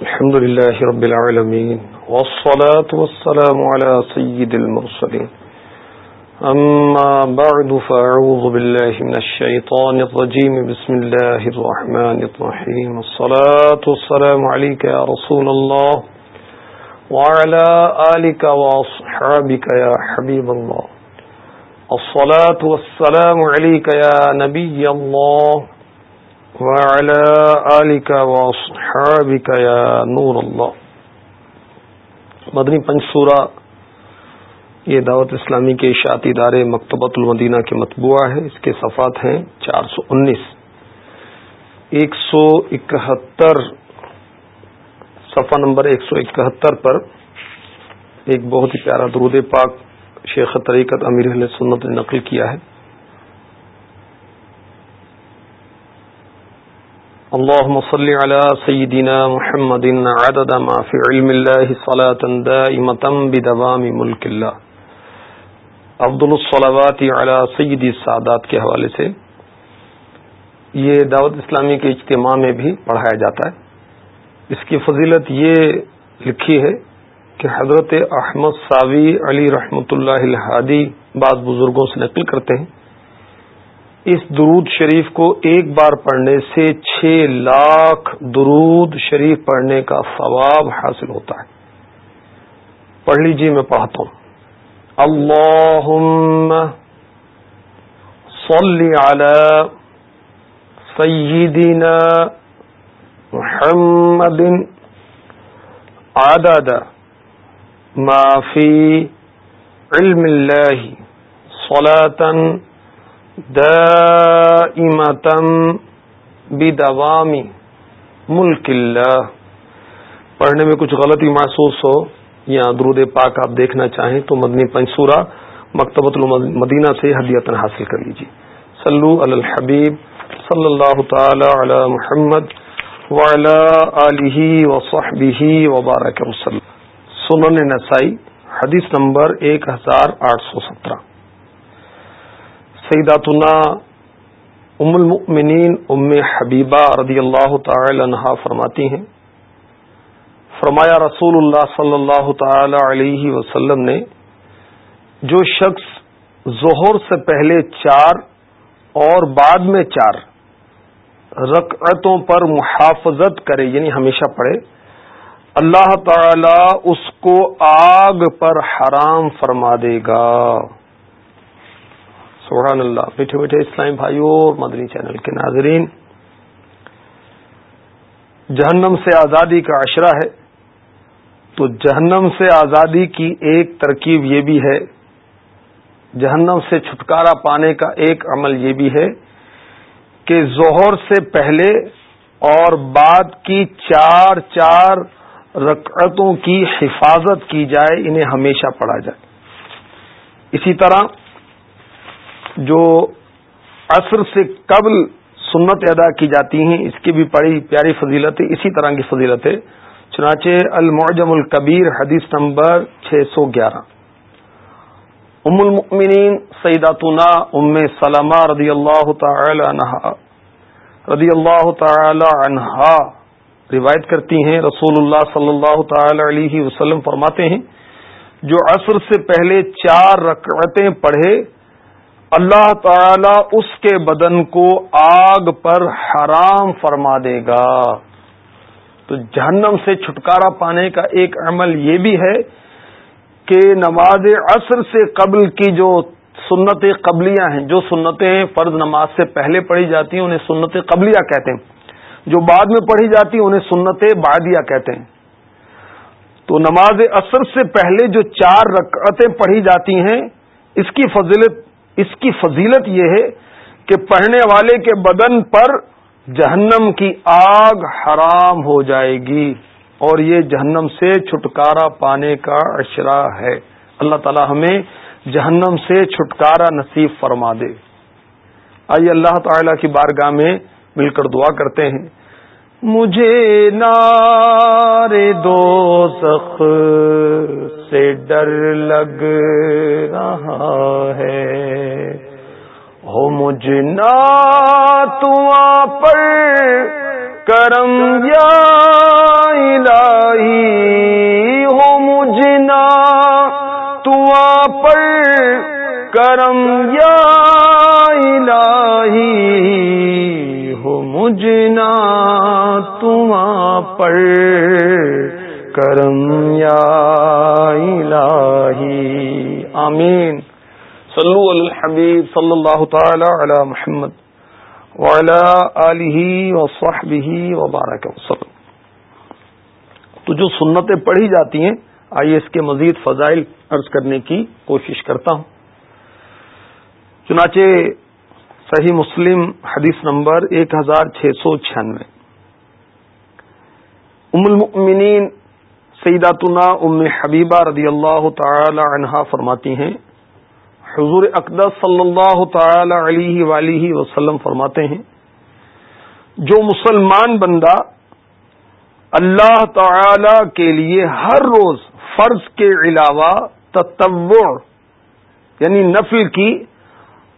الحمد لله رب العالمين، والصلاة والسلام على سيد المرسلين. أما بعد، فأعوذ بالله من الشيطان الرجيم. بسم الله الرحمن الرحيم. الصلاة والسلام عليك يا رسول الله، وعلى آلك وأصحابك يا حبيب الله. الصلاة والسلام عليك يا نبي الله وعلى آلك وصحابك يا نور اللہ مدنی پنج سورہ، یہ دعوت اسلامی کے اشاعتی ادارے مکتبۃ المدینہ کے مطبوعہ ہے، اس کے صفات ہیں چار سو انیس۔ ایک سو اکہتر، صفحہ نمبر ایک سو اکہتر پر ایک بہت ہی پیارا درود پاک شیخ طریقت امیر سنت نے نقل کیا ہے۔ اللهم صل على سيدنا محمد عدد ما في علم الله صلاة دائمة بدوام ملك الله. افضل الصلوات على سید السادات کے حوالے سے یہ دعوت اسلامی کے اجتماع میں بھی پڑھایا جاتا ہے۔ اس کی فضیلت یہ لکھی ہے کہ حضرت احمد ساوی علی رحمۃ اللہ الحادی بعض بزرگوں سے نقل کرتے ہیں۔ اس درود شریف کو ایک بار پڑھنے سے چھ لاکھ درود شریف پڑھنے کا ثواب حاصل ہوتا ہے۔ پڑھ لیجیے میں پڑھتا ہوں۔ اللہ صلی علی سیدنا محمد عدد ما فی علم اللہ صلاة دائمتم بدوامی ملک اللہ۔ پڑھنے میں کچھ غلطی محسوس ہو یا درود پاک آپ دیکھنا چاہیں تو مدنی پنسورہ مکتبۃ المدینہ سے حدیتن حاصل کر لیجیے۔ صلو علی الحبیب صلی اللہ تعالی علی محمد وعلی آلہ وصحبہ وبارک وسلم۔ سنن نسائی، حدیث نمبر ایک ہزار آٹھ سو سترہ۔ سیداتنا ام المؤمنین ام حبیبہ رضی اللہ تعالی عنہا فرماتی ہیں۔ فرمایا رسول اللہ صلی اللہ تعالی علیہ وسلم نے، جو شخص ظہر سے پہلے چار اور بعد میں چار رکعتوں پر محافظت کرے یعنی ہمیشہ پڑھے، اللہ تعالی اس کو آگ پر حرام فرما دے گا۔ سبحان اللہ۔ میٹھے میٹھے اسلام بھائیوں اور مدنی چینل کے ناظرین، جہنم سے آزادی کا عشرہ ہے۔ تو جہنم سے آزادی کی ایک ترکیب یہ بھی ہے، جہنم سے چھٹکارا پانے کا ایک عمل یہ بھی ہے کہ ظہر سے پہلے اور بعد کی چار چار رکعتوں کی حفاظت کی جائے، انہیں ہمیشہ پڑھا جائے۔ اسی طرح جو عصر سے قبل سنت ادا کی جاتی ہیں، اس کی بھی بڑی پیاری فضیلت ہے، اسی طرح کی فضیلت ہے۔ چنانچہ المعجم الکبیر، حدیث نمبر چھ سو گیارہ۔ ام المؤمنین سیداتنا ام سلمہ رضی اللہ تعالی عنہا، رضی اللہ تعالی عنہا روایت کرتی ہیں، رسول اللہ صلی اللہ تعالی علیہ وسلم فرماتے ہیں، جو عصر سے پہلے چار رکعتیں پڑھے اللہ تعالی اس کے بدن کو آگ پر حرام فرما دے گا۔ تو جہنم سے چھٹکارا پانے کا ایک عمل یہ بھی ہے کہ نماز عصر سے قبل کی جو سنت قبلیاں ہیں، جو سنتیں فرض نماز سے پہلے پڑھی جاتی ہیں، انہیں سنت قبلیہ کہتے ہیں۔ جو بعد میں پڑھی جاتی ہیں، انہیں سنت بادیا کہتے ہیں۔ تو نماز عصر سے پہلے جو چار رکعتیں پڑھی جاتی ہیں، اس کی فضیلت اس کی فضیلت یہ ہے کہ پڑھنے والے کے بدن پر جہنم کی آگ حرام ہو جائے گی اور یہ جہنم سے چھٹکارا پانے کا اشرا ہے۔ اللہ تعالی ہمیں جہنم سے چھٹکارا نصیب فرما دے۔ آئیے اللہ تعالی کی بارگاہ میں مل کر دعا کرتے ہیں۔ مجھے نار دو سخ سے ڈر لگ رہا ہے۔ ہو مجھ نا پر کرم یا الہی۔ ہو مجھنا تو پر کرم، یا الہی، ہو مجھنا تم پر۔ کرم، یا الہی، آمین۔ صلو علی الحبیب صلی اللہ تعالی علی محمد وعلی آلہ وصحبہ وبارک وسلم۔ تو جو سنتیں پڑھی جاتی ہیں، آئیے اس کے مزید فضائل عرض کرنے کی کوشش کرتا ہوں۔ چنانچہ صحیح مسلم حدیث نمبر ایک ہزار چھ سو چھیانوے۔ ام المؤمنین سیداتنا ام حبیبہ رضی اللہ تعالی عنہا فرماتی ہیں، حضور اقدس صلی اللہ تعالی علیہ ولیہ وسلم فرماتے ہیں، جو مسلمان بندہ اللہ تعالی کے لیے ہر روز فرض کے علاوہ تتوع یعنی نفل کی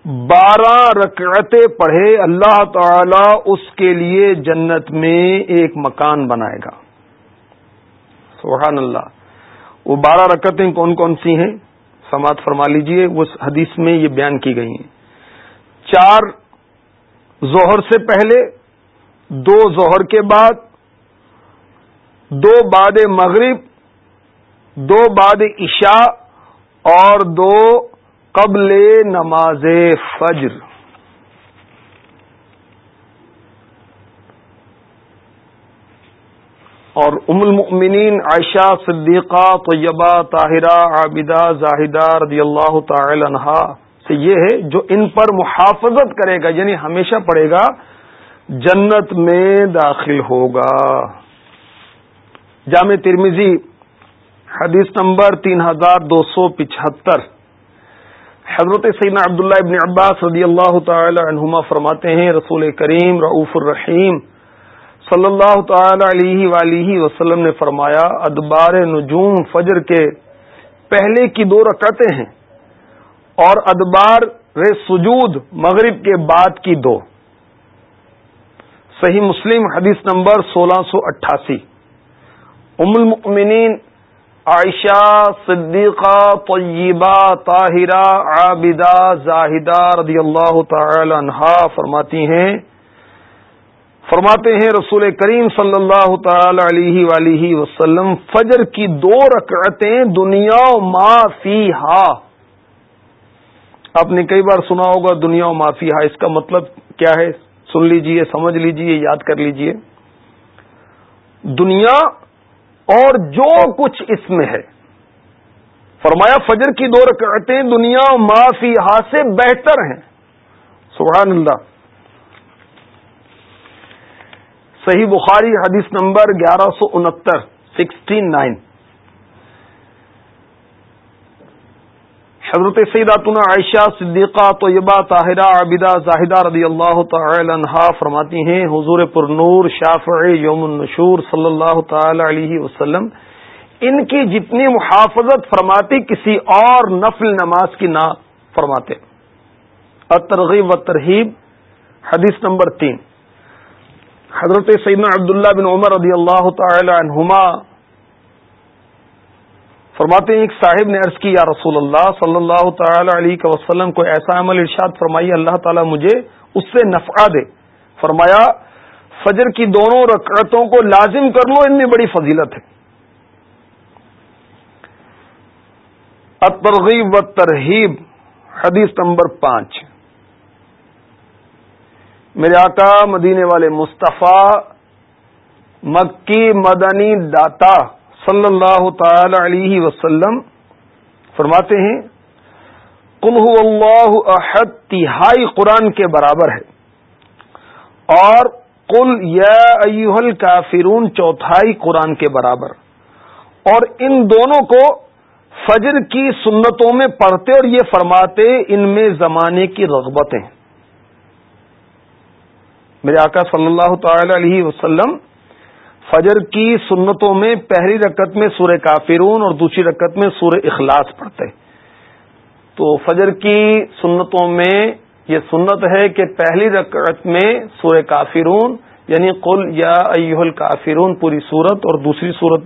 بارہ رکعتیں پڑھے اللہ تعالی اس کے لیے جنت میں ایک مکان بنائے گا۔ سبحان اللہ۔ وہ بارہ رکعتیں کون کون سی ہیں؟ سماعت فرما لیجیے اس حدیث میں یہ بیان کی گئی ہیں۔ چار ظہر سے پہلے، دو ظہر کے بعد، دو بعد مغرب، دو بعد عشاء اور دو قبل نماز فجر۔ اور ام المؤمنین عائشہ صدیقہ، طیبہ، طاہرہ، عابدہ، زاہدہ رضی اللہ تعالی عنہا سے یہ ہے، جو ان پر محافظت کرے گا یعنی ہمیشہ پڑے گا، جنت میں داخل ہوگا۔ جامع ترمیزی حدیث نمبر تین ہزار دو سو پچہتر۔ حضرت سیدنا عبداللہ ابن عباس رضی اللہ تعالی عنہما فرماتے ہیں، رسول کریم رعوف الرحیم صلی اللہ تعالی علیہ ولیہ وسلم نے فرمایا، ادبار نجوم فجر کے پہلے کی دو رکعتیں ہیں اور ادبار سجود مغرب کے بعد کی دو۔ صحیح مسلم حدیث نمبر سولہ سو اٹھاسی۔ ام المؤمنین عائشہ صدیقہ طیبہ طاہرہ عابدہ زاہدہ رضی اللہ تعالی عنہا فرماتی ہیں۔ فرماتے ہیں رسول کریم صلی اللہ تعالی علیہ ولیہ وسلم، فجر کی دو رکعتیں دنیا ما فی ہا آپ نے کئی بار سنا ہوگا دنیا و معافی ہا اس کا مطلب کیا ہے؟ سن لیجیے، سمجھ لیجیے، یاد کر لیجیے۔ دنیا اور جو کچھ اس میں ہے۔ فرمایا، فجر کی دو رکعتیں دنیا معافی سے بہتر ہیں۔ سبحان اللہ۔ صحیح بخاری حدیث نمبر گیارہ سو انہتر، سکسٹی نائن۔ حضرت سیداتنا عائشہ صدیقہ طیبہ طاہرہ عابدہ زاہدہ رضی اللہ تعالی عنہا فرماتی ہیں، حضور پر نور شافع یوم النشور صلی اللہ تعالی علیہ وسلم، ان کی جتنی محافظت فرماتی، کسی اور نفل نماز کی نہ فرماتے۔ اترغیب و ترہیب حدیث نمبر تین۔ حضرت سیدنا عبداللہ بن عمر رضی اللہ تعالی عنہما فرماتے ہیں، ایک صاحب نے عرض کی، یا رسول اللہ صلی اللہ تعالی علیہ وسلم کو ایسا عمل ارشاد فرمائی، اللہ تعالی مجھے اس سے نفع دے۔ فرمایا، فجر کی دونوں رکعتوں کو لازم کر لو، ان میں بڑی فضیلت ہے۔ اترغیب و ترہیب حدیث نمبر پانچ۔ میرے آقا مدینے والے مصطفیٰ، مکی مدنی داتا صلی اللہ تعالی علیہ وسلم فرماتے ہیں کل اللہ احد، تہائی قرآن کے برابر ہے۔ اور کل یا ایوہل کافرون چوتھائی قرآن کے برابر۔ اور ان دونوں کو فجر کی سنتوں میں پڑھتے اور یہ فرماتے، ان میں زمانے کی رغبتیں۔ میرے آقا صلی اللہ تعالی علیہ وسلم فجر کی سنتوں میں پہلی رکت میں سورہ کافرون اور دوسری رکت میں سورہ اخلاص پڑھتے تو فجر کی سنتوں میں یہ سنت ہے کہ پہلی رکعت میں سورہ کافرون یعنی قل یا ایوہ الکافرون، پوری صورت اور دوسری صورت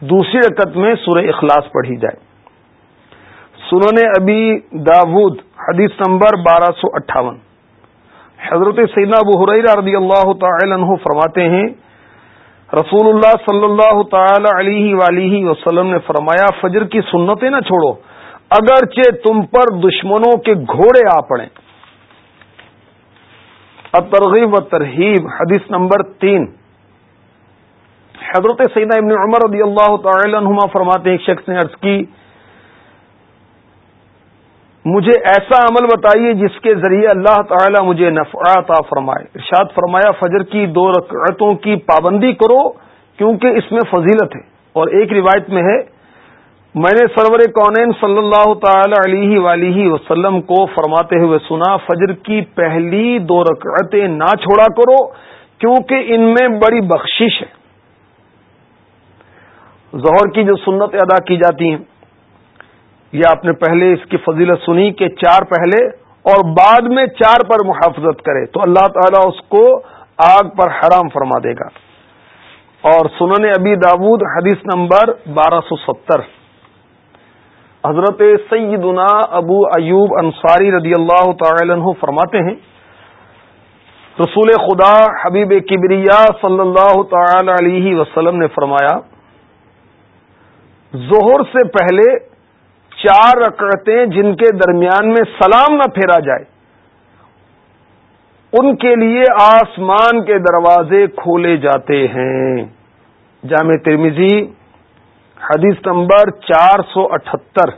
دوسری رکت میں سورہ اخلاص پڑھی جائے۔ سنن ابی داود، حدیث نمبر بارہ سو اٹھاون۔ حضرت سیدنا ابو حریرہ رضی اللہ تعالی عنہ فرماتے ہیں رسول اللہ صلی اللہ تعالی علیہ ولیہ وسلم نے فرمایا، فجر کی سنتیں نہ چھوڑو، اگرچہ تم پر دشمنوں کے گھوڑے آ پڑے ترغیب و ترہیب حدیث نمبر تین۔ حضرت سیدہ ابن عمر رضی اللہ تعالی عنہما فرماتے ہیں، ایک شخص نے عرض کی مجھے ایسا عمل بتائیے جس کے ذریعے اللہ تعالی مجھے نفع عطا فرمائے۔ ارشاد فرمایا، فجر کی دو رکعتوں کی پابندی کرو کیونکہ اس میں فضیلت ہے۔ اور ایک روایت میں ہے، میں نے سرور کونین صلی اللہ تعالی علیہ ولیہ وسلم کو فرماتے ہوئے سنا، فجر کی پہلی دو رکعتیں نہ چھوڑا کرو کیونکہ ان میں بڑی بخشش ہے۔ ظہر کی جو سنت ادا کی جاتی ہیں یہ آپ نے پہلے اس کی فضیلت سنی کہ چار پہلے اور بعد میں چار پر محافظت کرے تو اللہ تعالیٰ اس کو آگ پر حرام فرما دے گا۔ اور سنن ابی داود حدیث نمبر بارہ سو ستر۔ حضرت سیدنا ابو ایوب انصاری رضی اللہ تعالی عنہ فرماتے ہیں، رسول خدا حبیب کبریا صلی اللہ تعالی علیہ وسلم نے فرمایا، ظہر سے پہلے چار رکعتیں جن کے درمیان میں سلام نہ پھیرا جائے۔ ان کے لیے آسمان کے دروازے کھولے جاتے ہیں۔ جامع ترمیزی حدیث نمبر چار سو اٹھہتر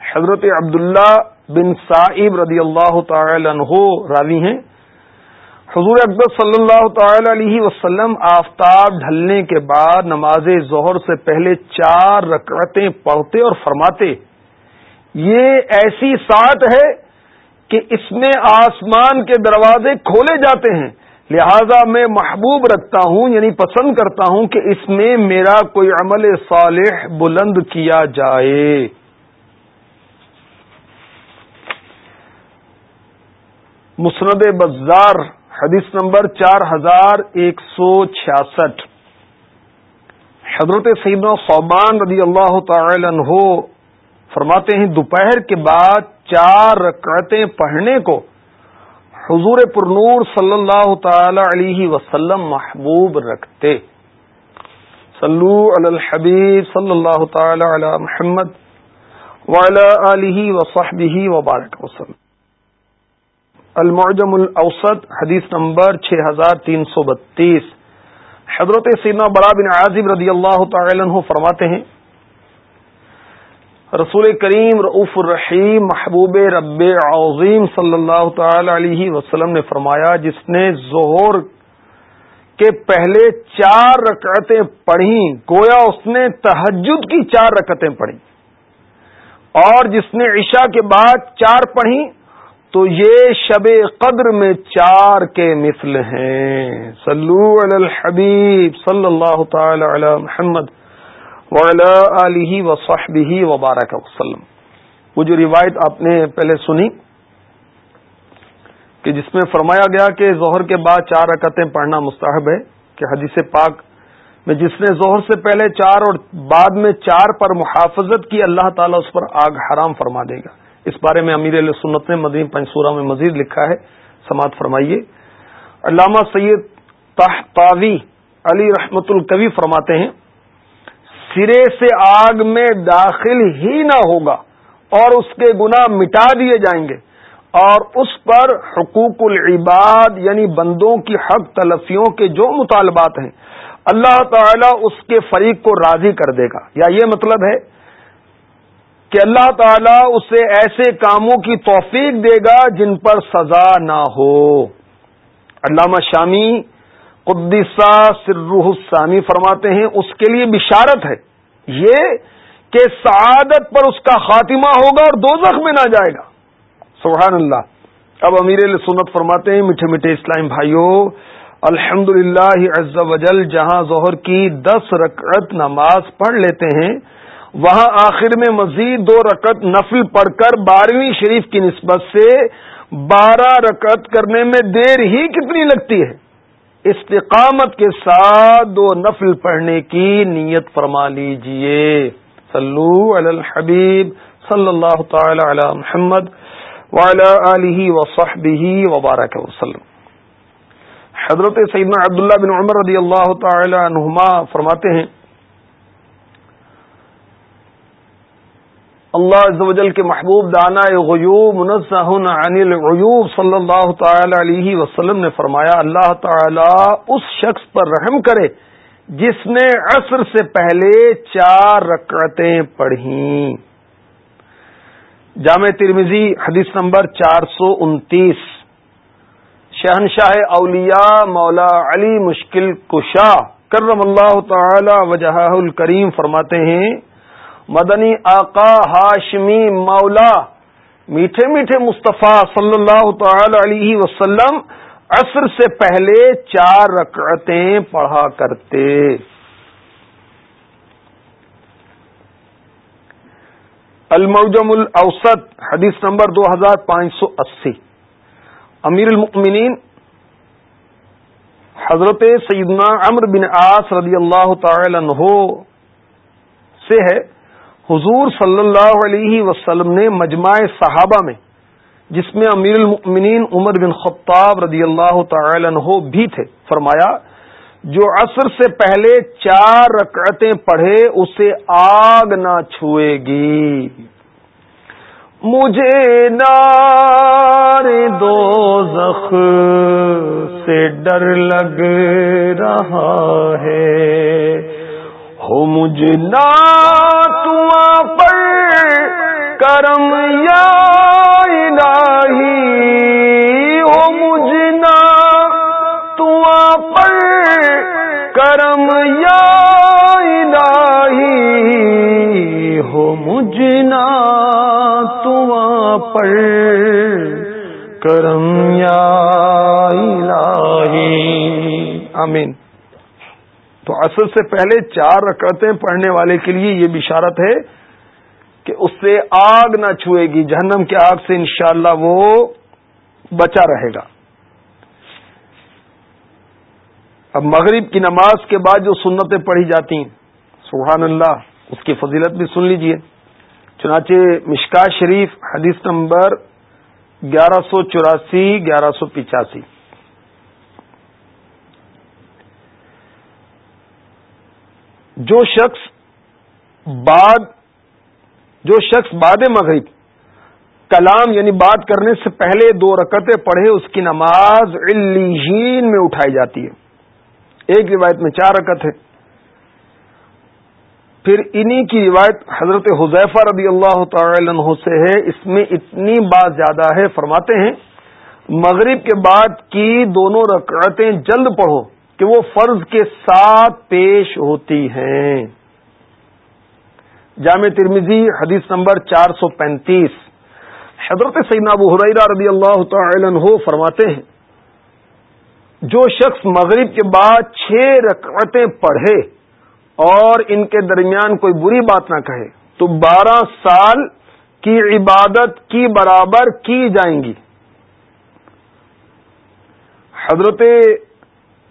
حضرت عبداللہ بن صاحب رضی اللہ تعالی عنہ راوی ہیں۔ حضور اکبر صلی اللہ تعالی علیہ وسلم آفتاب ڈھلنے کے بعد نماز ظہر سے پہلے چار رکعتیں پڑھتے اور فرماتے۔ یہ ایسی سات ہے کہ اس میں آسمان کے دروازے کھولے جاتے ہیں۔ لہذا میں محبوب رکھتا ہوں یعنی پسند کرتا ہوں کہ اس میں میرا کوئی عمل صالح بلند کیا جائے۔ مسند بزار، حدیث نمبر چار ہزار ایک سو چھیاسٹھ۔ حضرت سیدنا صوبان رضی اللہ تعالی عنہ فرماتے ہیں، دوپہر کے بعد چار رکعتیں پڑھنے کو حضور پرنور صلی اللہ تعالی علیہ وسلم محبوب رکھتے۔ صلو علی الحبیب صلی اللہ تعالی علی محمد وعلی آلہ وصحبہ وبارک وسلم۔ المعجم الاوسط، حدیث نمبر 6332 حضرت سیدنا برا بن عازب رضی اللہ تعالی عنہ فرماتے ہیں رسول کریم رعف الرحیم محبوب رب عظیم صلی اللہ تعالی علیہ وسلم نے فرمایا، جس نے ظہور کے پہلے چار رکعتیں پڑھی گویا اس نے تحجد کی چار رکعتیں پڑھی اور جس نے عشاء کے بعد چار پڑھی تو یہ شب قدر میں چار کے مثل ہیں۔ صلو علی الحبیب صلی اللہ تعالی علی محمد۔ علیہ و وبارک وسلم۔ وہ جو روایت آپ نے پہلے سنی، کہ جس میں فرمایا گیا کہ ظہر کے بعد چار رکعتیں پڑھنا مستحب ہے، کہ حدیث پاک میں جس نے ظہر سے پہلے چار اور بعد میں چار پر محافظت کی، اللہ تعالیٰ اس پر آگ حرام فرما دے گا۔ اس بارے میں امیر علیہ سنت نے مدین پنصورہ میں مزید لکھا ہے، سماعت فرمائیے۔ علامہ سید تحتاوی علی رحمت القوی فرماتے ہیں سرے سے آگ میں داخل ہی نہ ہوگا اور اس کے گناہ مٹا دیے جائیں گے اور اس پر حقوق العباد یعنی بندوں کی حق تلفیوں کے جو مطالبات ہیں، اللہ تعالی اس کے فریق کو راضی کر دے گا۔ یا یہ مطلب ہے کہ اللہ تعالی اسے ایسے کاموں کی توفیق دے گا جن پر سزا نہ ہو۔ علامہ شامی قدسہ سرح السانی فرماتے ہیں، اس کے لیے بشارت ہے۔ یہ کہ سعادت پر اس کا خاتمہ ہوگا اور دو میں نہ جائے گا۔ سبحان اللہ۔ اب امیر سنت فرماتے ہیں، میٹھے میٹھے اسلام بھائیوں الحمد للہ وجل جہاں ظہر کی دس رکعت نماز پڑھ لیتے ہیں، وہاں آخر میں مزید دو رکعت نفل پڑھ کر بارہویں شریف کی نسبت سے بارہ رکعت کرنے میں دیر ہی کتنی لگتی ہے۔ استقامت کے ساتھ دو نفل پڑھنے کی نیت فرما لیجیے۔ صلو علی الحبیب صلی اللہ تعالی علی محمد وعلی آلہ وصحبہ وبارک وسلم۔ حضرت سیدنا عبداللہ بن عمر رضی اللہ تعالی عنہما فرماتے ہیں اللہ عز و جل کے محبوب دانا غیوب منزہ عن الغیوب صلی اللہ تعالی علیہ وسلم نے فرمایا، اللہ تعالی اس شخص پر رحم کرے جس نے عصر سے پہلے چار رکعتیں پڑھیں۔ جامع ترمیزی حدیث نمبر چار سو انتیس۔ شہنشاہ اولیاء مولا علی مشکل کشا کرم اللہ تعالی وجہ الکریم فرماتے ہیں مدنی آقا ہاشمی مولا، میٹھے میٹھے مصطفیٰ صلی اللہ تعالی علیہ وسلم عصر سے پہلے چار رکعتیں پڑھا کرتے۔ الموجم الاوسط، حدیث نمبر دو ہزار پانچ سو اسی۔ امیر المؤمنین، حضرت سیدنا عمر بن آس رضی اللہ تعالی عنہ سے ہے۔ حضور صلی اللہ علیہ وسلم نے مجمع صحابہ میں، جس میں امیر المؤمنین عمر بن خطاب رضی اللہ تعالی عنہ بھی تھے، فرمایا، جو عصر سے پہلے چار رکعتیں پڑھے، اسے آگ نہ چھوئے گی۔ مجھے نار دو زخ سے ڈر لگ رہا ہے۔ ہو مجھ نا پر کرم یا الہی، ہو مجھ نا پر کرم یا الہی، ہو مجھ نا پر کرم یا الہی۔ آمین۔ تو اصل سے پہلے چار رکعتیں پڑھنے والے کے لیے یہ بشارت ہے کہ اس سے آگ نہ چھوئے گی، جہنم کی آگ سے انشاءاللہ وہ بچا رہے گا۔ اب مغرب کی نماز کے بعد جو سنتیں پڑھی جاتی ہیں سبحان اللہ اس کی فضیلت بھی سن لیجیے۔ چنانچہ مشکا شریف، حدیث نمبر گیارہ سو چوراسی، گیارہ سو پچاسی۔ جو شخص بعد جو شخص بعد مغرب کلام یعنی بات کرنے سے پہلے دو رکتیں پڑھے، اس کی نماز علیین میں اٹھائی جاتی ہے۔ ایک روایت میں چار رکت ہے۔ پھر انہی کی روایت حضرت حذیفہ رضی اللہ تعالی عنہ سے ہے۔ اس میں اتنی بات زیادہ ہے، فرماتے ہیں، مغرب کے بعد کی دونوں رکعتیں جلد پڑھو۔ کہ وہ فرض کے ساتھ پیش ہوتی ہیں۔ جامع ترمیزی حدیث نمبر چار سو پینتیس۔ حضرت سیدنا ابو حریرہ رضی اللہ تعالی عنہ فرماتے ہیں، جو شخص مغرب کے بعد چھ رکعتیں پڑھے اور ان کے درمیان کوئی بری بات نہ کہے، تو بارہ سال کی عبادت کی برابر کی جائیں گی۔ حضرت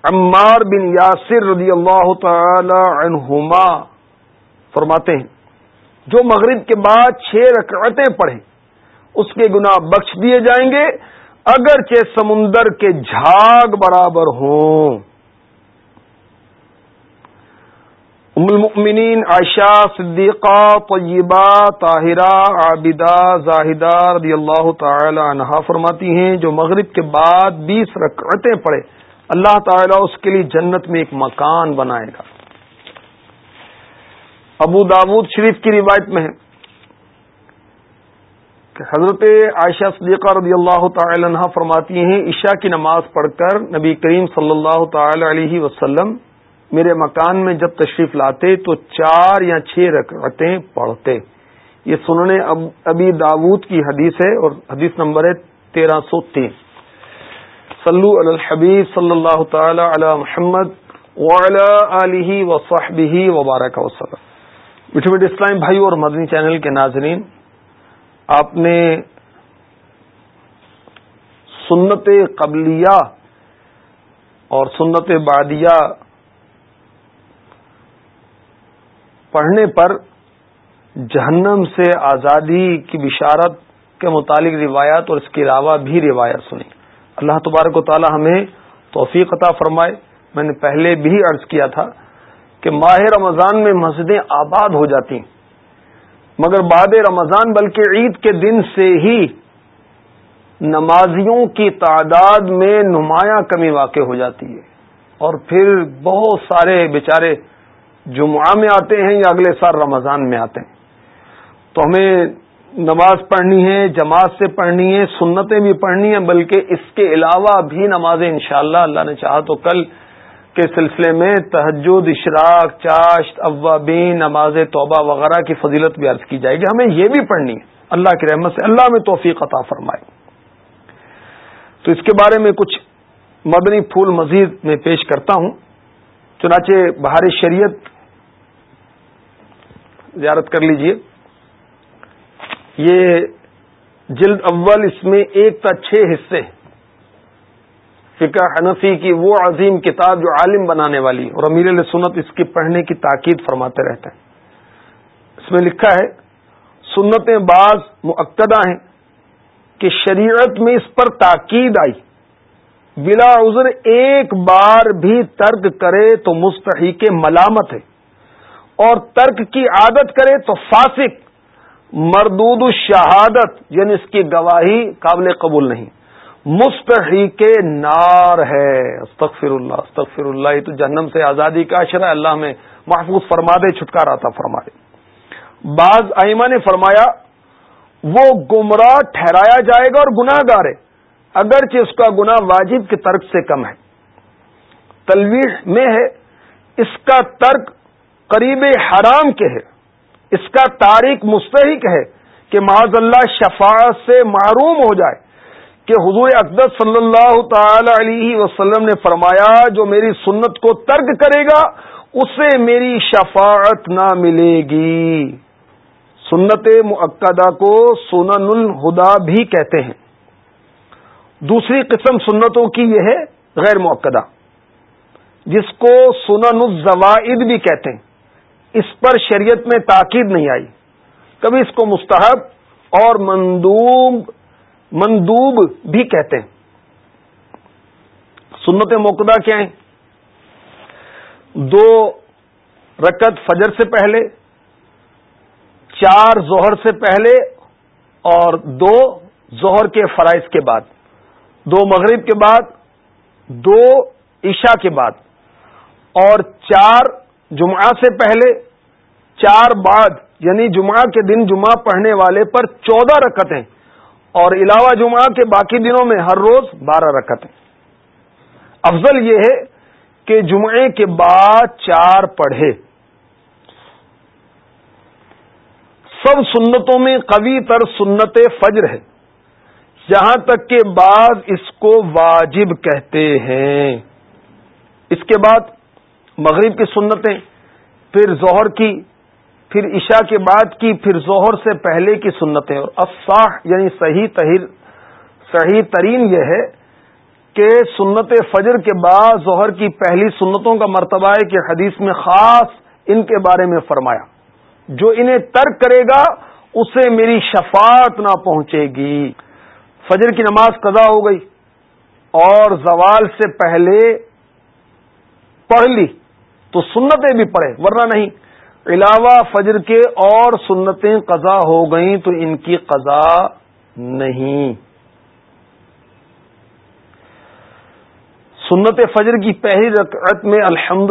عمار بن یاسر رضی اللہ تعالی عنہما فرماتے ہیں، جو مغرب کے بعد چھ رکعتیں پڑھیں، اس کے گناہ بخش دیے جائیں گے، اگرچہ سمندر کے جھاگ برابر ہوں۔ ام المؤمنین عائشہ صدیقہ طیبہ طاہرہ عابدہ زاہدہ رضی اللہ تعالی عنہا فرماتی ہیں، جو مغرب کے بعد بیس رکعتیں پڑھے اللہ تعالیٰ اس کے لیے جنت میں ایک مکان بنائے گا۔ ابو داود شریف کی روایت میں ہے کہ حضرت عائشہ صدیقہ رضی اللہ تعالی عنہ فرماتی ہیں، عشاء کی نماز پڑھ کر نبی کریم صلی اللہ تعالی علیہ وسلم میرے مکان میں جب تشریف لاتے تو چار یا چھ رکعتیں پڑھتے۔ یہ سننے ابی داود کی حدیث ہے اور حدیث نمبر ہے تیرہ سو تین۔ صلو علی الحبیب صلی اللہ تعالی علی محمد علیہ وصحبہ وبارک وسلم۔ میٹھے میٹھے اسلام بھائی اور مدنی چینل کے ناظرین، آپ نے سنت قبلیہ اور سنت بادیہ پڑھنے پر جہنم سے آزادی کی بشارت کے متعلق روایات اور اس کے علاوہ بھی روایت سنی۔ اللہ تبارک و تعالی ہمیں توفیق عطا فرمائے۔ میں نے پہلے بھی عرض کیا تھا کہ ماہ رمضان میں مسجدیں آباد ہو جاتی مگر بعد رمضان بلکہ عید کے دن سے ہی نمازیوں کی تعداد میں نمایاں کمی واقع ہو جاتی ہے۔ اور پھر بہت سارے بیچارے جمعہ میں آتے ہیں یا اگلے سال رمضان میں آتے ہیں۔ تو ہمیں نماز پڑھنی ہے، جماعت سے پڑھنی ہے، سنتیں بھی پڑھنی ہیں، بلکہ اس کے علاوہ بھی نمازیں انشاءاللہ اللہ نے چاہا تو کل کے سلسلے میں تہجد، اشراق، چاشت، اوابین، نماز توبہ وغیرہ کی فضیلت بھی عرض کی جائے گی۔ ہمیں یہ بھی پڑھنی ہے۔ اللہ کی رحمت سے اللہ میں توفیق عطا فرمائے۔ تو اس کے بارے میں کچھ مدنی پھول مزید میں پیش کرتا ہوں۔ چنانچہ بہار شریعت زیارت کر لیجیے۔ یہ جلد اول اس میں ایک تا چھ حصے فقہ حنفی کی وہ عظیم کتاب جو عالم بنانے والی اور امیر سنت اس کے پڑھنے کی تاکید فرماتے رہتے ہیں۔ اس میں لکھا ہے، سنتیں بعض معقدہ ہیں کہ شریعت میں اس پر تاکید آئی۔ بلا عذر ایک بار بھی ترک کرے تو مستحق ملامت ہے۔ اور ترک کی عادت کرے تو فاسق۔ مردود الشہادت یعنی اس کی گواہی قابل قبول نہیں۔ مستحق نار ہے۔ استغفر اللہ استغفر اللہ یہ تو جہنم سے آزادی کا اشرا اللہ میں محفوظ فرما دے، چھٹکارا تھا فرما دے۔ بعض آئمہ نے فرمایا، وہ گمراہ ٹھہرایا جائے گا اور گناہ گار ہے، اگرچہ اس کا گناہ واجب کے ترک سے کم ہے۔ تلویح میں ہے، اس کا ترک قریب حرام کے ہے۔ اس کا تاریخ مستحق ہے کہ معاذ اللہ شفاعت سے معروم ہو جائے کہ حضور اقدس صلی اللہ تعالی علیہ وسلم نے فرمایا، جو میری سنت کو ترک کرے گا، اسے میری شفاعت نہ ملے گی۔ سنت معقدہ کو سنن الہدا بھی کہتے ہیں۔ دوسری قسم سنتوں کی یہ ہے غیر معقدہ جس کو سنن الزوائد بھی کہتے ہیں۔ اس پر شریعت میں تاکید نہیں آئی۔ کبھی اس کو مستحب اور مندوب مندوب بھی کہتے ہیں۔ سنت موقع کیا ہیں؟ دو رکت فجر سے پہلے، چار ظہر سے پہلے اور دو ظہر کے فرائض کے بعد۔ دو مغرب کے بعد، دو عشاء کے بعد۔ اور چار جمعہ سے پہلے، چار بعد یعنی جمعہ کے دن جمعہ پڑھنے والے پر چودہ رکتیں اور علاوہ جمعہ کے باقی دنوں میں ہر روز بارہ رکتیں افضل یہ ہے کہ جمعے کے بعد چار پڑھے۔ سب سنتوں میں قوی تر سنت فجر ہے، جہاں تک کہ بعض اس کو واجب کہتے ہیں۔ اس کے بعد مغرب کی سنتیں، پھر ظہر کی، پھر عشاء کے بعد کی، پھر ظہر سے پہلے کی سنتیں۔ اور افساح یعنی صحیح تہر صحیح ترین یہ ہے کہ سنت فجر کے بعد ظہر کی پہلی سنتوں کا مرتبہ ہے کہ حدیث میں خاص ان کے بارے میں فرمایا۔ جو انہیں ترک کرے گا، اسے میری شفاعت نہ پہنچے گی۔ فجر کی نماز قضا ہو گئی اور زوال سے پہلے پڑھ لی۔ تو سنتیں بھی پڑھے ورنہ نہیں۔ علاوہ فجر کے اور سنتیں قضا ہو گئیں تو ان کی قضا نہیں۔ سنت فجر کی پہلی رکعت میں الحمد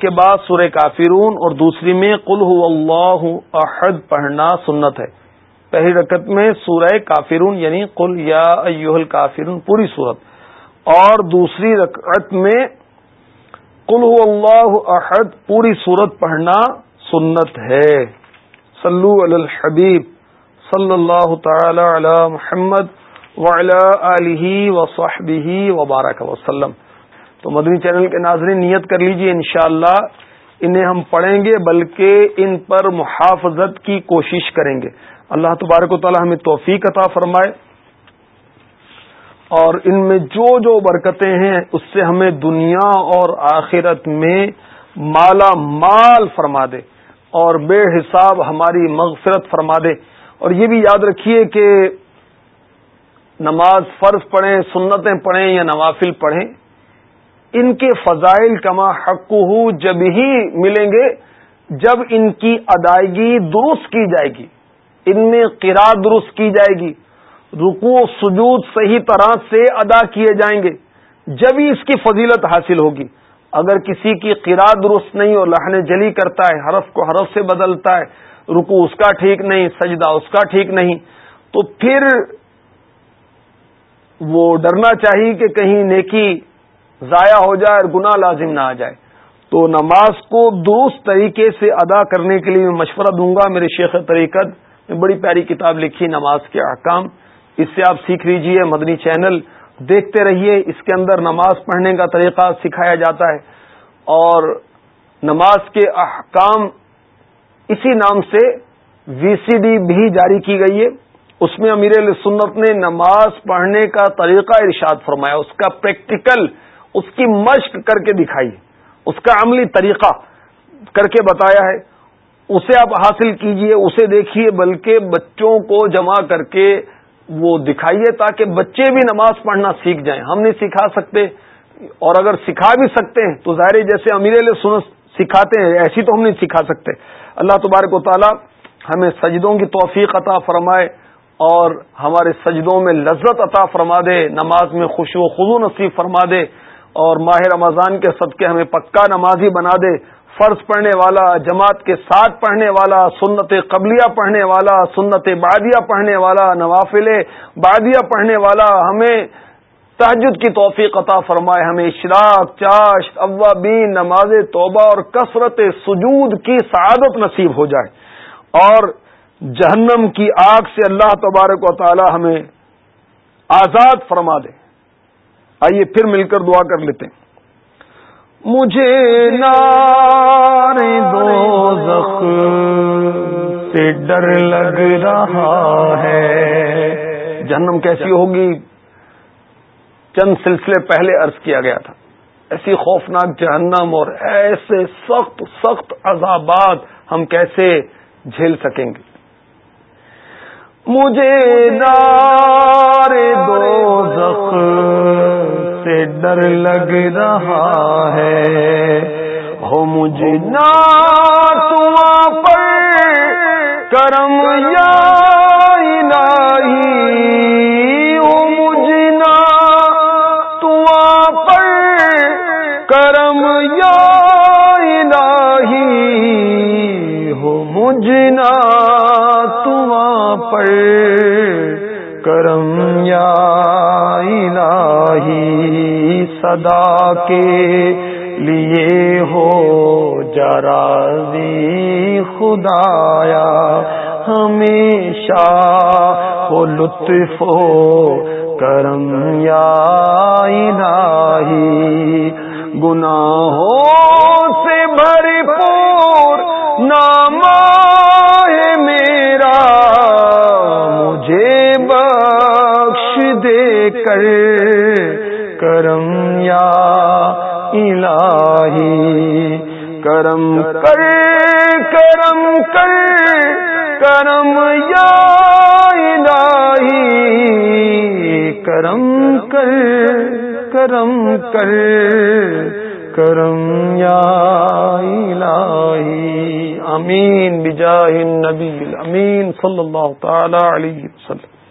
کے بعد سورہ کافرون اور دوسری میں قل اللہ احد پڑھنا سنت ہے۔ پہلی رکعت میں سورہ کافرون یعنی قل یا ایوہ الکافرون، پوری صورت اور دوسری رکعت میں قل اللہ احد، پوری صورت پڑھنا سنت ہے۔ صلو علی الحبیب، صلی اللہ تعالی علی محمد وعلی وصحبہ وبارک وسلم۔ تو مدنی چینل کے ناظرین، نیت کر لیجیے انشاءاللہ، انہیں ہم پڑھیں گے، بلکہ ان پر محافظت کی کوشش کریں گے۔ اللہ تبارک و تعالی ہمیں توفیق عطا فرمائے۔ اور ان میں جو جو برکتیں ہیں، اس سے ہمیں دنیا اور آخرت میں مالا مال فرما دے اور بے حساب ہماری مغفرت فرما دے۔ اور یہ بھی یاد رکھیے کہ نماز فرض پڑھیں، سنتیں پڑھیں یا نوافل پڑھیں، ان کے فضائل کما حق جب ہی ملیں گے، جب ان کی ادائیگی درست کی جائے گی، ان میں قرا درست کی جائے گی۔ رکو سجود صحیح طرح سے ادا کیے جائیں گے، جب ہی اس کی فضیلت حاصل ہوگی۔ اگر کسی کی قرا درست نہیں اور لہن جلی کرتا ہے، حرف کو حرف سے بدلتا ہے رکو اس کا ٹھیک نہیں، سجدہ اس کا ٹھیک نہیں، تو پھر وہ ڈرنا چاہیے کہ کہیں نیکی ضائع ہو جائے اور گناہ لازم نہ آ جائے۔ تو نماز کو درست طریقے سے ادا کرنے کے لیے میں مشورہ دوں گا۔ میرے شیخ طریقت میں بڑی پیاری کتاب لکھی، نماز کے احکام۔ اس سے آپ سیکھ لیجیے، مدنی چینل دیکھتے رہیے۔ اس کے اندر نماز پڑھنے کا طریقہ سکھایا جاتا ہے اور نماز کے احکام اسی نام سے وی سی ڈی بھی جاری کی گئی ہے۔ اس میں امیر سنت نے نماز پڑھنے کا طریقہ ارشاد فرمایا۔ اس کا پریکٹیکل، اس کی مشق کر کے دکھائی۔ اس کا عملی طریقہ کر کے بتایا ہے۔ اسے آپ حاصل کیجیے، اسے دیکھیے، بلکہ بچوں کو جمع کر کے وہ دکھائیے تاکہ بچے بھی نماز پڑھنا سیکھ جائیں۔ ہم نہیں سکھا سکتے، اور اگر سکھا بھی سکتے ہیں، تو ظاہر جیسے امیر سنت سکھاتے ہیں، ایسی تو ہم نہیں سکھا سکتے۔ اللہ تبارک و تعالی ہمیں سجدوں کی توفیق عطا فرمائے اور ہمارے سجدوں میں لذت عطا فرما دے، نماز میں خوش و خزو نصیب فرما دے اور ماہ رمضان کے صدقے ہمیں پکا نمازی بنا دے۔ فرض پڑھنے والا، جماعت کے ساتھ پڑھنے والا، سنت قبلیہ پڑھنے والا، سنت بادیہ پڑھنے والا، نوافل بادیہ پڑھنے والا، ہمیں تحجد کی توفیق عطا فرمائے، ہمیں اشراق چاش اوابین، نماز توبہ اور کثرت سجود کی سعادت نصیب ہو جائے۔ اور جہنم کی آگ سے اللہ تبارک و تعالی ہمیں آزاد فرما دے۔ آئیے پھر مل کر دعا کر لیتے ہیں۔ مجھے نار دو سے ڈر لگ رہا ہے۔ جہنم کیسی ہوگی؟ چند سلسلے پہلے عرض کیا گیا تھا۔ ایسی خوفناک جہنم اور ایسے سخت سخت عذابات ہم کیسے جھیل سکیں گے؟ مجھے دار دو زخ سے ڈر لگ رہا ہے۔ ہو مجھے نا پر کرم یا الہی۔ صدا کے لیے ہو جرازی خدایا، ہمیشہ ہو لطف ہو کرم یا الہی۔ گناہوں سے بھرپور نام ہے میرا، مجھے بخش دے کر۔ کرم یا الہی، کرم کر کرم کر، کرم یا الہی، کرم کر کرم کر، کرم یا الہی امین بجاہ النبی امین صلی اللہ تعالی علیہ وسلم۔